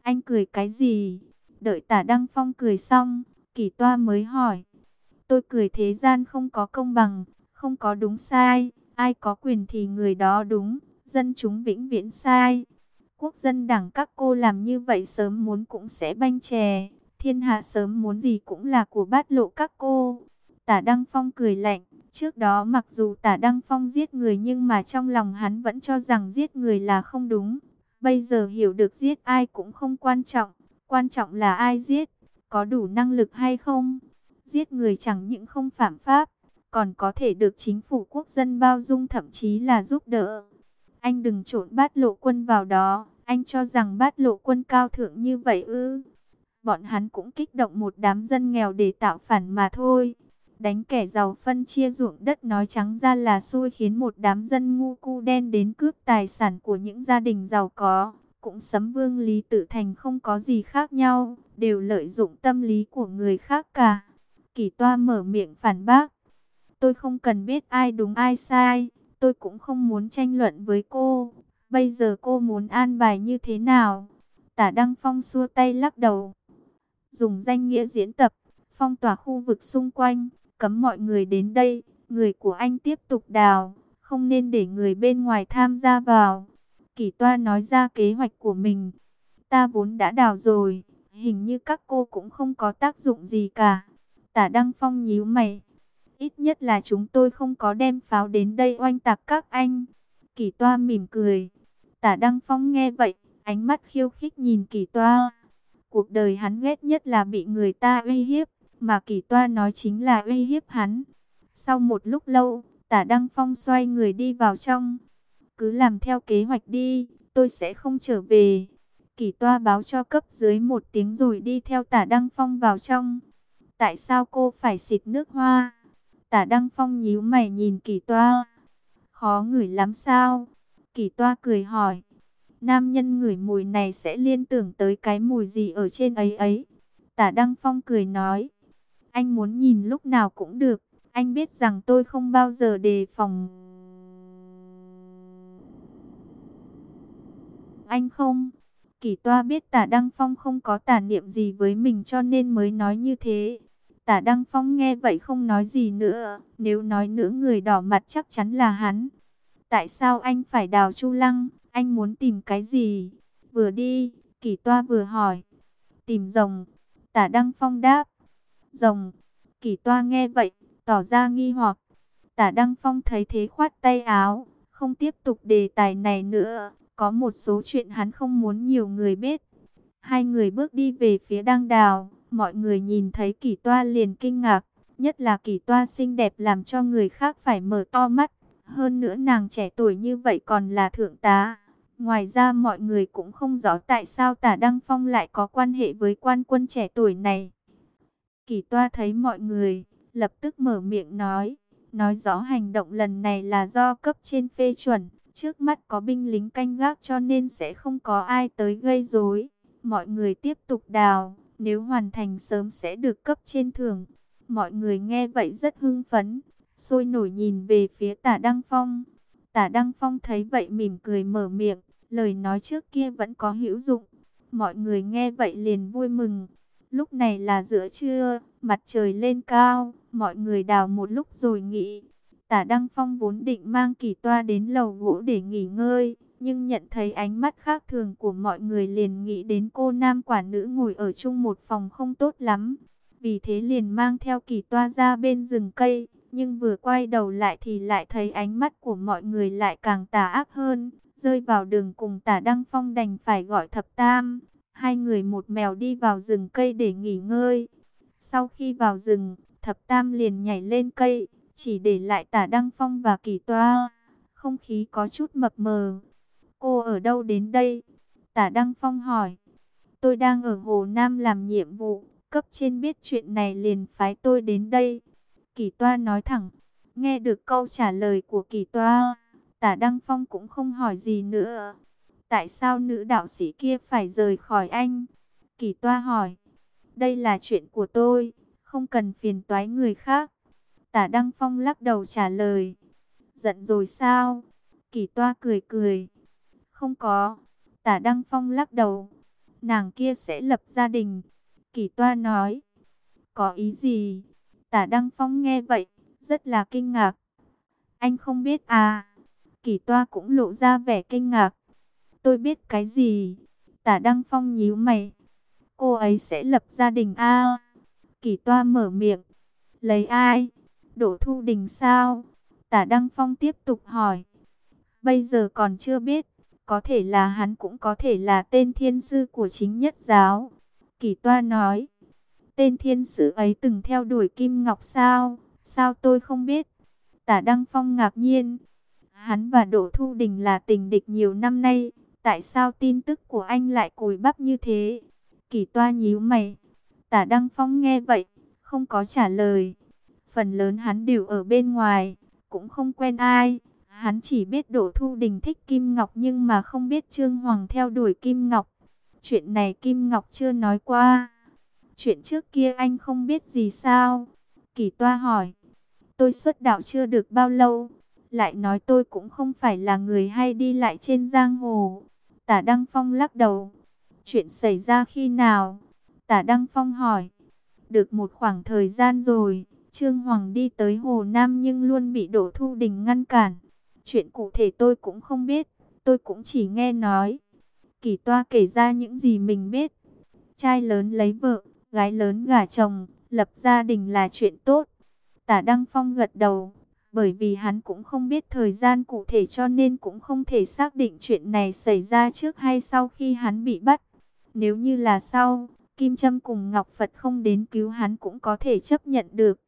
Anh cười cái gì? Đợi tả Đăng Phong cười xong, kỳ toa mới hỏi. Tôi cười thế gian không có công bằng, không có đúng sai, ai có quyền thì người đó đúng, dân chúng vĩnh viễn sai. Quốc dân đảng các cô làm như vậy sớm muốn cũng sẽ banh chè. Thiên hạ sớm muốn gì cũng là của bát lộ các cô. Tả Đăng Phong cười lạnh. Trước đó mặc dù tả Đăng Phong giết người nhưng mà trong lòng hắn vẫn cho rằng giết người là không đúng. Bây giờ hiểu được giết ai cũng không quan trọng. Quan trọng là ai giết, có đủ năng lực hay không. Giết người chẳng những không phạm pháp, còn có thể được chính phủ quốc dân bao dung thậm chí là giúp đỡ. Anh đừng trộn bát lộ quân vào đó. Anh cho rằng bát lộ quân cao thượng như vậy ư. Bọn hắn cũng kích động một đám dân nghèo để tạo phản mà thôi. Đánh kẻ giàu phân chia ruộng đất nói trắng ra là xui khiến một đám dân ngu cu đen đến cướp tài sản của những gia đình giàu có. Cũng sấm vương lý tự thành không có gì khác nhau, đều lợi dụng tâm lý của người khác cả. Kỳ toa mở miệng phản bác. Tôi không cần biết ai đúng ai sai, tôi cũng không muốn tranh luận với cô. Bây giờ cô muốn an bài như thế nào? Tả Đăng Phong xua tay lắc đầu. Dùng danh nghĩa diễn tập, phong tỏa khu vực xung quanh, cấm mọi người đến đây, Người của anh tiếp tục đào, không nên để người bên ngoài tham gia vào. Kỳ toa nói ra kế hoạch của mình. Ta vốn đã đào rồi, hình như các cô cũng không có tác dụng gì cả. Tả Đăng Phong nhíu mày. Ít nhất là chúng tôi không có đem pháo đến đây oanh tạc các anh. Kỳ toa mỉm cười. Tả Đăng Phong nghe vậy, ánh mắt khiêu khích nhìn kỳ toa. Cuộc đời hắn ghét nhất là bị người ta uy hiếp, mà kỳ toa nói chính là uy hiếp hắn. Sau một lúc lâu, tả Đăng Phong xoay người đi vào trong. Cứ làm theo kế hoạch đi, tôi sẽ không trở về. Kỳ toa báo cho cấp dưới một tiếng rồi đi theo tả Đăng Phong vào trong. Tại sao cô phải xịt nước hoa? Tả Đăng Phong nhíu mày nhìn kỳ toa. Khó ngửi lắm sao? Kỳ toa cười hỏi. Nam nhân ngửi mùi này sẽ liên tưởng tới cái mùi gì ở trên ấy ấy. Tả Đăng Phong cười nói. Anh muốn nhìn lúc nào cũng được. Anh biết rằng tôi không bao giờ đề phòng. Anh không. kỷ toa biết tả Đăng Phong không có tả niệm gì với mình cho nên mới nói như thế. Tả Đăng Phong nghe vậy không nói gì nữa. Nếu nói nữa người đỏ mặt chắc chắn là hắn. Tại sao anh phải đào chu lăng? Anh muốn tìm cái gì? Vừa đi, kỳ toa vừa hỏi. Tìm rồng. Tả Đăng Phong đáp. Rồng. Kỳ toa nghe vậy, tỏ ra nghi hoặc. Tả Đăng Phong thấy thế khoát tay áo, không tiếp tục đề tài này nữa. Có một số chuyện hắn không muốn nhiều người biết. Hai người bước đi về phía đăng đào, mọi người nhìn thấy kỳ toa liền kinh ngạc. Nhất là kỳ toa xinh đẹp làm cho người khác phải mở to mắt. Hơn nữa nàng trẻ tuổi như vậy còn là thượng tá. Ngoài ra mọi người cũng không rõ tại sao tả Đăng Phong lại có quan hệ với quan quân trẻ tuổi này. Kỳ toa thấy mọi người, lập tức mở miệng nói, nói rõ hành động lần này là do cấp trên phê chuẩn, trước mắt có binh lính canh gác cho nên sẽ không có ai tới gây rối. Mọi người tiếp tục đào, nếu hoàn thành sớm sẽ được cấp trên thưởng. Mọi người nghe vậy rất hưng phấn, sôi nổi nhìn về phía tả Đăng Phong. Tả Đăng Phong thấy vậy mỉm cười mở miệng, lời nói trước kia vẫn có hữu dụng. Mọi người nghe vậy liền vui mừng. Lúc này là giữa trưa, mặt trời lên cao, mọi người đào một lúc rồi nghỉ. Tả Đăng Phong vốn định mang kỳ toa đến lầu gỗ để nghỉ ngơi, nhưng nhận thấy ánh mắt khác thường của mọi người liền nghĩ đến cô nam quả nữ ngồi ở chung một phòng không tốt lắm. Vì thế liền mang theo kỳ toa ra bên rừng cây, nhưng vừa quay đầu lại thì lại thấy ánh mắt của mọi người lại càng tà ác hơn, rơi vào đường cùng tả Đăng Phong đành phải gọi thập tam. Hai người một mèo đi vào rừng cây để nghỉ ngơi. Sau khi vào rừng, thập tam liền nhảy lên cây, chỉ để lại tả Đăng Phong và kỳ toa. Không khí có chút mập mờ. Cô ở đâu đến đây? Tả Đăng Phong hỏi. Tôi đang ở Hồ Nam làm nhiệm vụ, cấp trên biết chuyện này liền phái tôi đến đây. Kỳ toa nói thẳng, nghe được câu trả lời của kỳ toa, tả Đăng Phong cũng không hỏi gì nữa. Tại sao nữ đạo sĩ kia phải rời khỏi anh? Kỳ toa hỏi, đây là chuyện của tôi, không cần phiền toái người khác. Tả Đăng Phong lắc đầu trả lời, giận rồi sao? Kỳ toa cười cười, không có. Tả Đăng Phong lắc đầu, nàng kia sẽ lập gia đình. Kỳ toa nói, có ý gì? Tả Đăng Phong nghe vậy, rất là kinh ngạc. Anh không biết à? Kỳ toa cũng lộ ra vẻ kinh ngạc. Tôi biết cái gì? Tả Đăng Phong nhíu mày. Cô ấy sẽ lập gia đình à? Kỳ toa mở miệng. Lấy ai? Đỗ Thu Đình sao? Tả Đăng Phong tiếp tục hỏi. Bây giờ còn chưa biết. Có thể là hắn cũng có thể là tên thiên sư của chính nhất giáo. Kỳ toa nói. Tên thiên sư ấy từng theo đuổi Kim Ngọc sao? Sao tôi không biết? Tả Đăng Phong ngạc nhiên. Hắn và Đỗ Thu Đình là tình địch nhiều năm nay. Tại sao tin tức của anh lại cùi bắp như thế? Kỳ toa nhíu mày. Tả Đăng Phong nghe vậy, không có trả lời. Phần lớn hắn đều ở bên ngoài, cũng không quen ai. Hắn chỉ biết Đỗ Thu Đình thích Kim Ngọc nhưng mà không biết Trương Hoàng theo đuổi Kim Ngọc. Chuyện này Kim Ngọc chưa nói qua. Chuyện trước kia anh không biết gì sao? Kỳ toa hỏi. Tôi xuất đạo chưa được bao lâu. Lại nói tôi cũng không phải là người hay đi lại trên giang hồ. Tả Đăng Phong lắc đầu. Chuyện xảy ra khi nào? Tả Đăng Phong hỏi. Được một khoảng thời gian rồi. Trương Hoàng đi tới Hồ Nam nhưng luôn bị Đỗ Thu Đình ngăn cản. Chuyện cụ thể tôi cũng không biết, tôi cũng chỉ nghe nói. Kỳ toa kể ra những gì mình biết. Trai lớn lấy vợ, gái lớn gả chồng, lập gia đình là chuyện tốt. Tả Đăng Phong gật đầu, bởi vì hắn cũng không biết thời gian cụ thể cho nên cũng không thể xác định chuyện này xảy ra trước hay sau khi hắn bị bắt. Nếu như là sau, Kim Trâm cùng Ngọc Phật không đến cứu hắn cũng có thể chấp nhận được.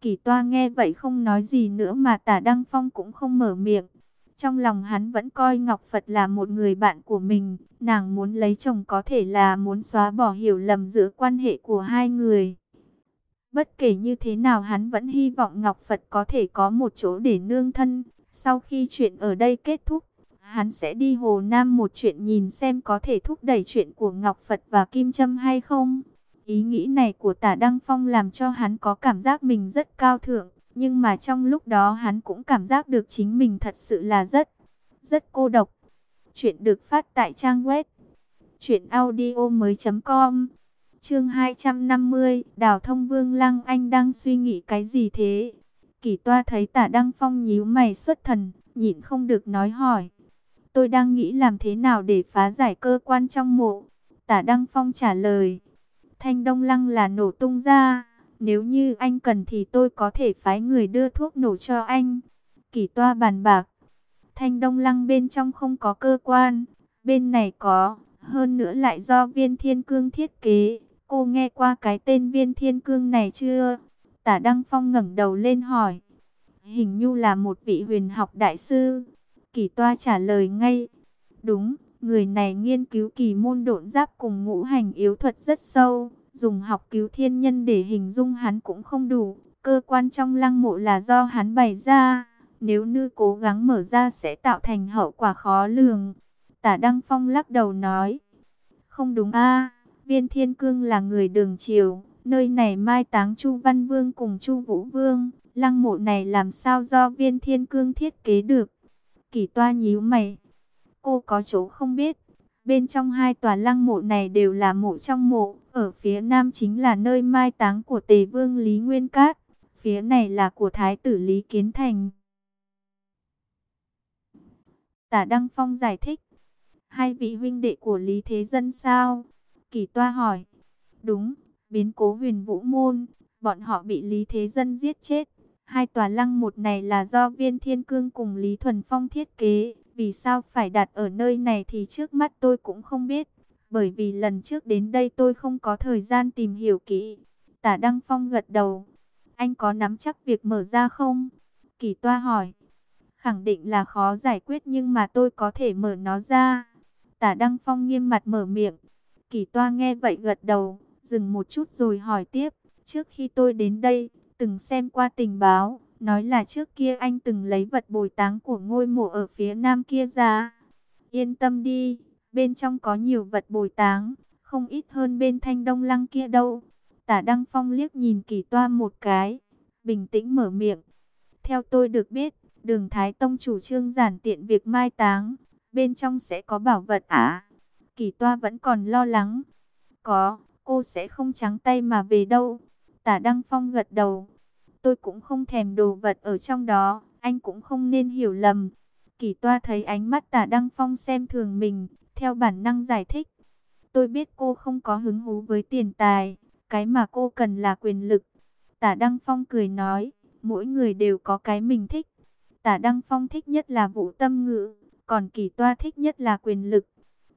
Kỳ toa nghe vậy không nói gì nữa mà tả Đăng Phong cũng không mở miệng. Trong lòng hắn vẫn coi Ngọc Phật là một người bạn của mình, nàng muốn lấy chồng có thể là muốn xóa bỏ hiểu lầm giữa quan hệ của hai người. Bất kể như thế nào hắn vẫn hy vọng Ngọc Phật có thể có một chỗ để nương thân. Sau khi chuyện ở đây kết thúc, hắn sẽ đi Hồ Nam một chuyện nhìn xem có thể thúc đẩy chuyện của Ngọc Phật và Kim Trâm hay không. Ý nghĩ này của tả Đăng Phong làm cho hắn có cảm giác mình rất cao thượng. Nhưng mà trong lúc đó hắn cũng cảm giác được chính mình thật sự là rất, rất cô độc. Chuyện được phát tại trang web chuyện audio mới.com Chương 250, Đào Thông Vương Lăng Anh đang suy nghĩ cái gì thế? Kỳ toa thấy tả Đăng Phong nhíu mày xuất thần, nhịn không được nói hỏi. Tôi đang nghĩ làm thế nào để phá giải cơ quan trong mộ. Tả Đăng Phong trả lời. Thanh Đông Lăng là nổ tung ra. Nếu như anh cần thì tôi có thể phái người đưa thuốc nổ cho anh. Kỳ toa bàn bạc. Thanh Đông Lăng bên trong không có cơ quan. Bên này có. Hơn nữa lại do viên thiên cương thiết kế. Cô nghe qua cái tên viên thiên cương này chưa? Tả Đăng Phong ngẩng đầu lên hỏi. Hình như là một vị huyền học đại sư. Kỳ toa trả lời ngay. Đúng, người này nghiên cứu kỳ môn độn giáp cùng ngũ hành yếu thuật rất sâu. Dùng học cứu thiên nhân để hình dung hắn cũng không đủ. Cơ quan trong lăng mộ là do hắn bày ra. Nếu như cố gắng mở ra sẽ tạo thành hậu quả khó lường. Tả Đăng Phong lắc đầu nói. Không đúng a Viên Thiên Cương là người đường triều, nơi này mai táng Chu Văn Vương cùng Chu Vũ Vương, lăng mộ này làm sao do Viên Thiên Cương thiết kế được? Kỳ Toa nhíu mày. Cô có chỗ không biết, bên trong hai tòa lăng mộ này đều là mộ trong mộ, ở phía nam chính là nơi mai táng của Tề Vương Lý Nguyên Cát, phía này là của Thái tử Lý Kiến Thành. Tả Đăng Phong giải thích, hai vị huynh đệ của Lý Thế Dân sao? Kỳ toa hỏi. Đúng, biến cố huyền vũ môn, bọn họ bị Lý Thế Dân giết chết. Hai tòa lăng một này là do viên thiên cương cùng Lý Thuần Phong thiết kế. Vì sao phải đặt ở nơi này thì trước mắt tôi cũng không biết. Bởi vì lần trước đến đây tôi không có thời gian tìm hiểu kỹ. Tả Đăng Phong gật đầu. Anh có nắm chắc việc mở ra không? Kỳ toa hỏi. Khẳng định là khó giải quyết nhưng mà tôi có thể mở nó ra. Tả Đăng Phong nghiêm mặt mở miệng. Kỳ toa nghe vậy gật đầu, dừng một chút rồi hỏi tiếp. Trước khi tôi đến đây, từng xem qua tình báo, nói là trước kia anh từng lấy vật bồi táng của ngôi mộ ở phía nam kia ra. Yên tâm đi, bên trong có nhiều vật bồi táng, không ít hơn bên thanh đông lăng kia đâu. Tả Đăng Phong liếc nhìn kỳ toa một cái, bình tĩnh mở miệng. Theo tôi được biết, đường Thái Tông chủ trương giản tiện việc mai táng, bên trong sẽ có bảo vật ả. Kỳ toa vẫn còn lo lắng. Có, cô sẽ không trắng tay mà về đâu. Tả Đăng Phong gật đầu. Tôi cũng không thèm đồ vật ở trong đó, anh cũng không nên hiểu lầm. Kỳ toa thấy ánh mắt tả Đăng Phong xem thường mình, theo bản năng giải thích. Tôi biết cô không có hứng thú với tiền tài, cái mà cô cần là quyền lực. Tả Đăng Phong cười nói, mỗi người đều có cái mình thích. Tả Đăng Phong thích nhất là vũ tâm ngữ, còn kỳ toa thích nhất là quyền lực.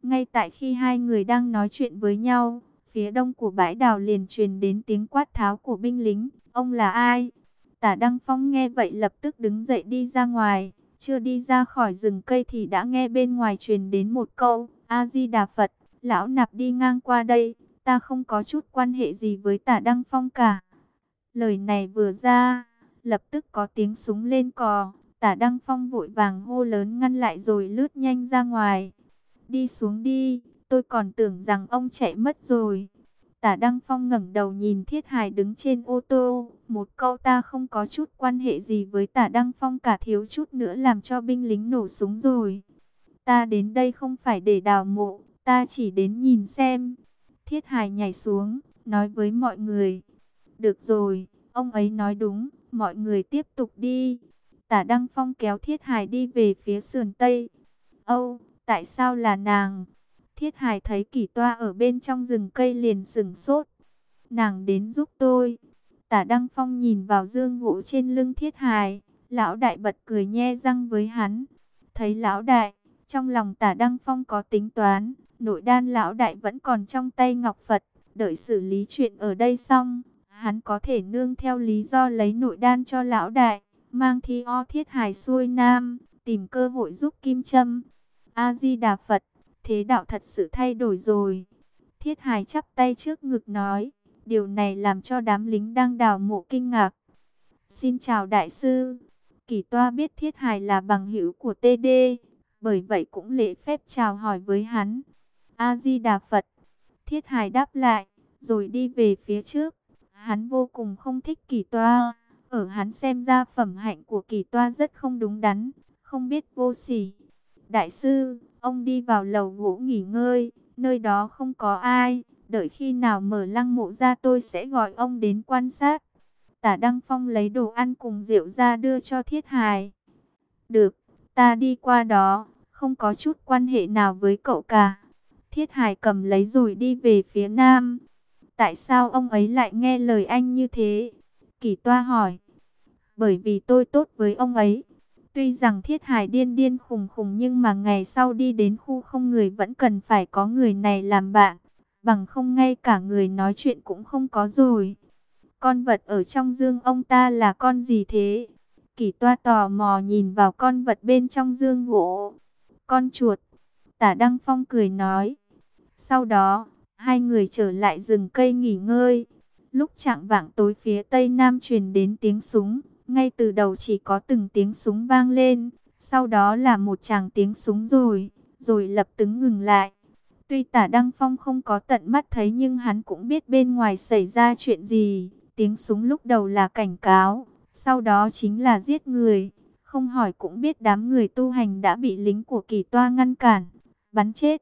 Ngay tại khi hai người đang nói chuyện với nhau, phía đông của bãi đào liền truyền đến tiếng quát tháo của binh lính. Ông là ai? Tả Đăng Phong nghe vậy lập tức đứng dậy đi ra ngoài. Chưa đi ra khỏi rừng cây thì đã nghe bên ngoài truyền đến một câu. A-di-đà Phật, lão nạp đi ngang qua đây. Ta không có chút quan hệ gì với tả Đăng Phong cả. Lời này vừa ra, lập tức có tiếng súng lên cò. Tả Đăng Phong vội vàng hô lớn ngăn lại rồi lướt nhanh ra ngoài đi xuống đi, tôi còn tưởng rằng ông chạy mất rồi. Tả Đăng Phong ngẩng đầu nhìn Thiết Hải đứng trên ô tô, một câu ta không có chút quan hệ gì với Tả Đăng Phong cả thiếu chút nữa làm cho binh lính nổ súng rồi. Ta đến đây không phải để đào mộ, ta chỉ đến nhìn xem. Thiết Hải nhảy xuống, nói với mọi người. Được rồi, ông ấy nói đúng, mọi người tiếp tục đi. Tả Đăng Phong kéo Thiết Hải đi về phía sườn Tây. Âu, tại sao là nàng? Thiết Hải thấy kỷ toa ở bên trong rừng cây liền sừng sốt. Nàng đến giúp tôi. Tả Đăng Phong nhìn vào dương gỗ trên lưng Thiết Hải. Lão đại bật cười nhe răng với hắn. Thấy lão đại, trong lòng tả Đăng Phong có tính toán. Nội đan lão đại vẫn còn trong tay Ngọc Phật. Đợi xử lý chuyện ở đây xong, hắn có thể nương theo lý do lấy nội đan cho lão đại. Mang thi o thiết hài xuôi nam, tìm cơ hội giúp Kim Trâm. A-di-đà Phật, thế đạo thật sự thay đổi rồi. Thiết hài chắp tay trước ngực nói, điều này làm cho đám lính đang đào mộ kinh ngạc. Xin chào đại sư. Kỳ toa biết thiết hài là bằng hữu của TD, bởi vậy cũng lễ phép chào hỏi với hắn. A-di-đà Phật. Thiết hài đáp lại, rồi đi về phía trước. Hắn vô cùng không thích kỳ toa. Ở hắn xem ra phẩm hạnh của kỳ toa rất không đúng đắn, không biết vô sỉ. Đại sư, ông đi vào lầu gỗ nghỉ ngơi, nơi đó không có ai. Đợi khi nào mở lăng mộ ra tôi sẽ gọi ông đến quan sát. Tả Đăng Phong lấy đồ ăn cùng rượu ra đưa cho Thiết Hài. Được, ta đi qua đó, không có chút quan hệ nào với cậu cả. Thiết Hải cầm lấy rồi đi về phía nam. Tại sao ông ấy lại nghe lời anh như thế? Kỳ toa hỏi. Bởi vì tôi tốt với ông ấy. Tuy rằng Thiết Hải điên điên khùng khùng nhưng mà ngày sau đi đến khu không người vẫn cần phải có người này làm bạn. Bằng không ngay cả người nói chuyện cũng không có rồi. Con vật ở trong dương ông ta là con gì thế? Kỳ toa tò mò nhìn vào con vật bên trong dương gỗ. Con chuột. Tả Đăng Phong cười nói. Sau đó, hai người trở lại rừng cây nghỉ ngơi. Lúc trạng vạng tối phía tây nam truyền đến tiếng súng. Ngay từ đầu chỉ có từng tiếng súng vang lên. Sau đó là một tràng tiếng súng rồi. Rồi lập tức ngừng lại. Tuy tả Đăng Phong không có tận mắt thấy nhưng hắn cũng biết bên ngoài xảy ra chuyện gì. Tiếng súng lúc đầu là cảnh cáo. Sau đó chính là giết người. Không hỏi cũng biết đám người tu hành đã bị lính của kỳ toa ngăn cản, bắn chết.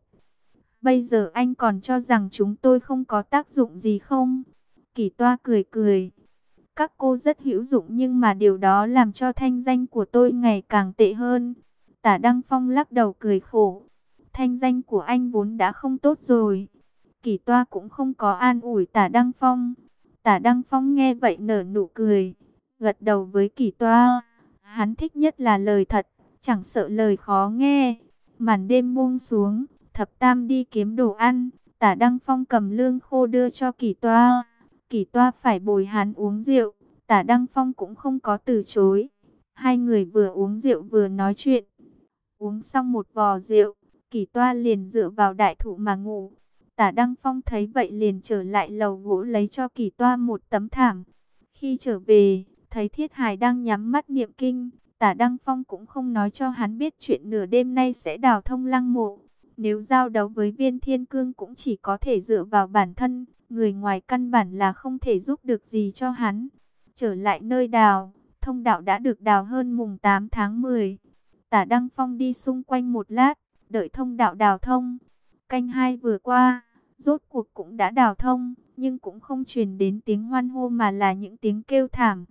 Bây giờ anh còn cho rằng chúng tôi không có tác dụng gì không? Kỳ toa cười cười. Các cô rất hữu dụng nhưng mà điều đó làm cho thanh danh của tôi ngày càng tệ hơn. Tả Đăng Phong lắc đầu cười khổ. Thanh danh của anh vốn đã không tốt rồi. Kỳ toa cũng không có an ủi tả Đăng Phong. Tả Đăng Phong nghe vậy nở nụ cười. Gật đầu với kỳ toa. Hắn thích nhất là lời thật, chẳng sợ lời khó nghe. Màn đêm buông xuống, thập tam đi kiếm đồ ăn. Tả Đăng Phong cầm lương khô đưa cho kỳ toa. Kỳ toa phải bồi hắn uống rượu. Tả Đăng Phong cũng không có từ chối. Hai người vừa uống rượu vừa nói chuyện. Uống xong một vò rượu, kỳ toa liền dựa vào đại thụ mà ngủ. Tả Đăng Phong thấy vậy liền trở lại lầu gỗ lấy cho kỳ toa một tấm thảm. Khi trở về, thấy Thiết Hải đang nhắm mắt niệm kinh, Tả Đăng Phong cũng không nói cho hắn biết chuyện nửa đêm nay sẽ đào thông lăng mộ. Nếu giao đấu với viên thiên cương cũng chỉ có thể dựa vào bản thân, người ngoài căn bản là không thể giúp được gì cho hắn. Trở lại nơi đào, thông đạo đã được đào hơn mùng 8 tháng 10. Tả Đăng Phong đi xung quanh một lát, đợi thông đạo đào thông. Canh hai vừa qua, rốt cuộc cũng đã đào thông, nhưng cũng không truyền đến tiếng hoan hô mà là những tiếng kêu thảm.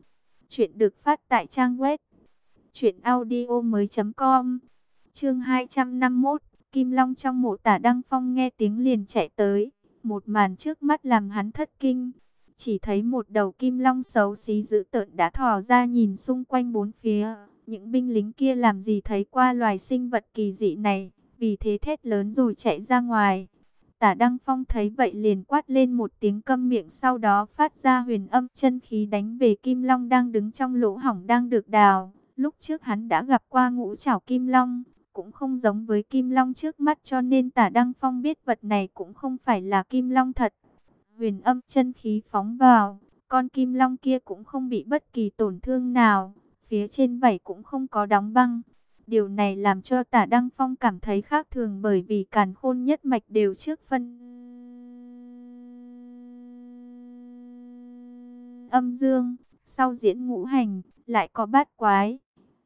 Chuyện được phát tại trang web truyệnaudiomoi.com. Chương 251, Kim Long trong mộ Tả Đăng Phong nghe tiếng liền chạy tới, một màn trước mắt làm hắn thất kinh. Chỉ thấy một đầu kim long xấu xí dữ tợn đã thò ra nhìn xung quanh bốn phía. Những binh lính kia làm gì thấy qua loài sinh vật kỳ dị này, vì thế thét lớn rồi chạy ra ngoài. Tả Đăng Phong thấy vậy liền quát lên một tiếng câm miệng sau đó phát ra huyền âm chân khí đánh về Kim Long đang đứng trong lỗ hỏng đang được đào. Lúc trước hắn đã gặp qua ngũ trảo Kim Long, cũng không giống với Kim Long trước mắt cho nên tả Đăng Phong biết vật này cũng không phải là Kim Long thật. Huyền âm chân khí phóng vào, con Kim Long kia cũng không bị bất kỳ tổn thương nào, phía trên vảy cũng không có đóng băng. Điều này làm cho tả Đăng Phong cảm thấy khác thường bởi vì càn khôn nhất mạch đều trước phân. Âm dương, sau diễn ngũ hành, lại có bát quái.